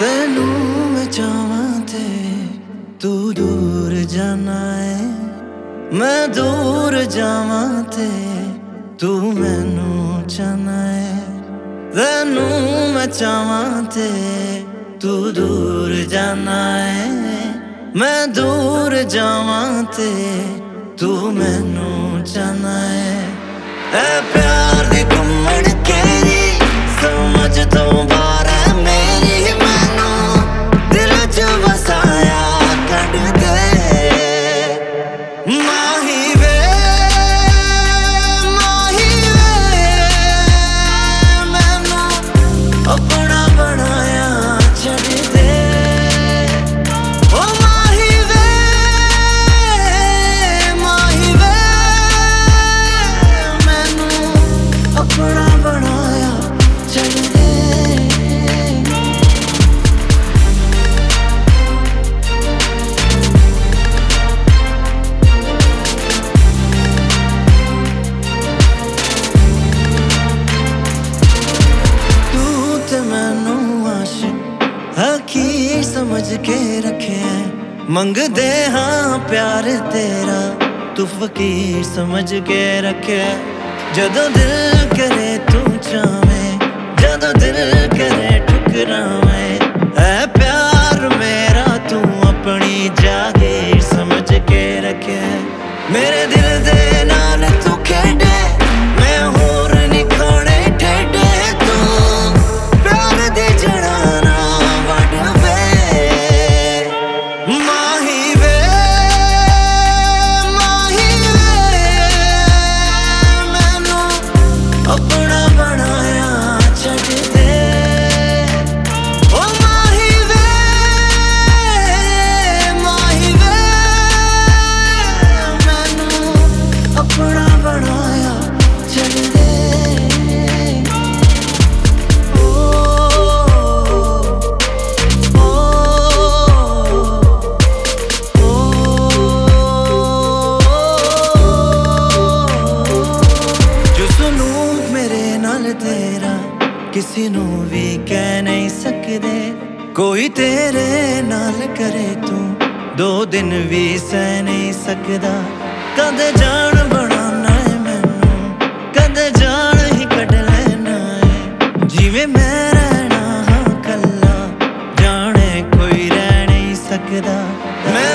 में जावा ते तू दूर जाना मैं दूर जावा ते तू मैनू जाना है। तेनू मैं चावा ते तू दूर जाना है। मैं दूर जावा ते तू मैनू जाना है। प्यार की समझ के रखे मंग दे हाँ प्यार तेरा। तू फकीर समझ के रखे जदो दिल करे तू चावे, जदो दिल करे ठुकरावे। ऐ ਕਿਸੇ ਨੂੰ ਵੀ ਕਹਿ ਨਹੀਂ ਸਕਦੇ। ਕੋਈ ਤੇਰੇ ਨਾਲ ਕਰੇ ਤੂੰ, ਦੋ ਦਿਨ ਵੀ ਸਹਿ ਨਹੀਂ ਸਕਦਾ। ਕਦੇ ਜਾਣ ਬਣਾਉਣਾ ਹੈ ਮੈਨੂੰ, ਕਦੇ ਜਾਣ ਹੀ ਕੱਢ ਲੈਣਾ ਹੈ ਜਿਵੇਂ ਮੈਂ ਰਹਿਣਾ ਹਾਂ ਕੱਲਾ, ਜਾਣੇ ਕੋਈ ਰਹਿ ਨਹੀਂ ਸਕਦਾ। ਮੈਂ